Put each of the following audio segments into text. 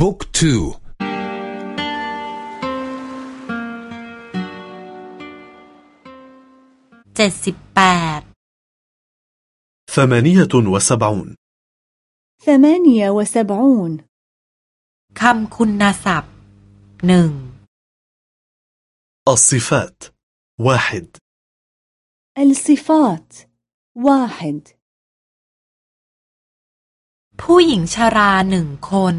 บุ๊กทูเจ็ดสิบแปด ثمانية وسبعون ثمانية وسبعون คำคุณศัพท์หนึ่ง الصفات واحد الصفات واحد ผู้หญิงชราหนึ่งคน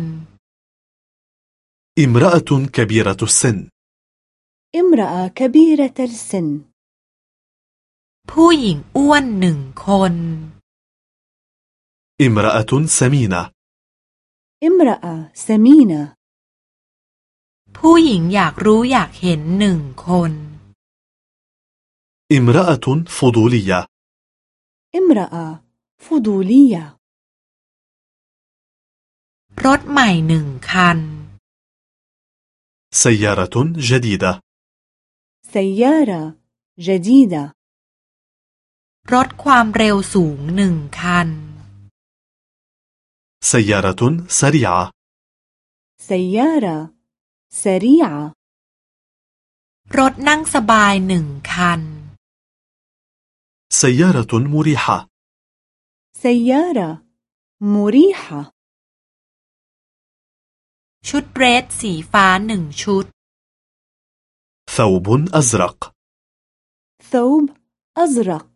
امرأة كبيرة السن امرأة كبيرة السن ผู้หญิงอ้วนหนึ่งคน امرأة سمينة امرأة سمينة ผู้หญิงอยากรู้อยากเห็นหนึ่งคน امرأة فضولية امرأة فضولية รถใหม่หนึ่งคัน سيارة جديدة سيارة جديدة รถความเร็วสูงหนึ่งคัน سيارة سريعة سيارة سريعة รถนั่งสบายหนึ่งคัน سيارة مريحة سيارة مريحة ชุดเดรสสีฟ้าหนึ่งชุด ثوب أزرق ثوب أزرق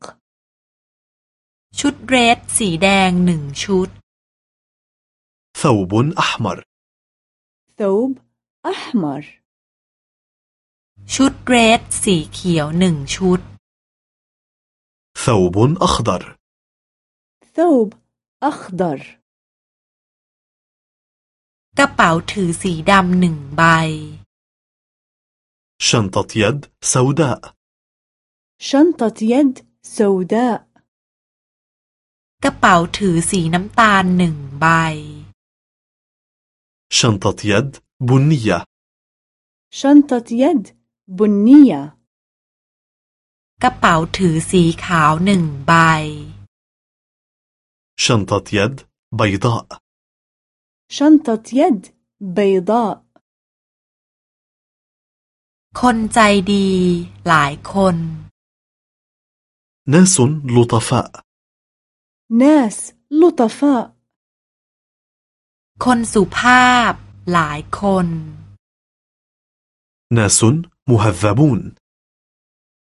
ชุดเดรสสีแดงหนึ่งชุด ثوب أحمر ثوب أحمر ชุดเดรสสีเขียวหนึ่งชุด ثوب أخضر ثوب أخضر กระเป๋าถือสีดำหนึ่งใบ شنطة يد سوداء شنطة يد سوداء กระเป๋าถือสีน้ำตาลหนึ่งใบ شنطة يد بنية شنطة يد بنية กระเป๋าถือสีขาวหนึ่งใบ شنطة يد بيضاء شنطة يد بيضاء คนใจดีหลายคน ناس لطفاء ناس لطفاء คนสุภาพหลายคน ناس مهذبون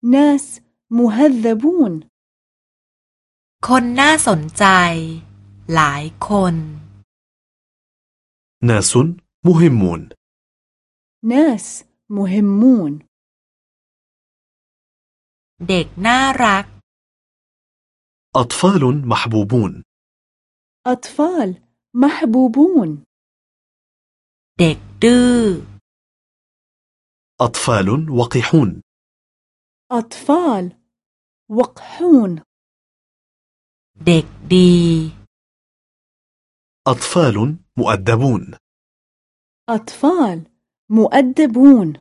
ناس مهذبون คนน่าสนใจหลายคน ناس مهمون ناس مهمون เด็กน่ารัก أطفال محبوبون أطفال محبوبون เด็กดื้อ أطفال وقحون أطفال وقحون เด็กดี أطفال مؤدبون. أطفال مؤدبون.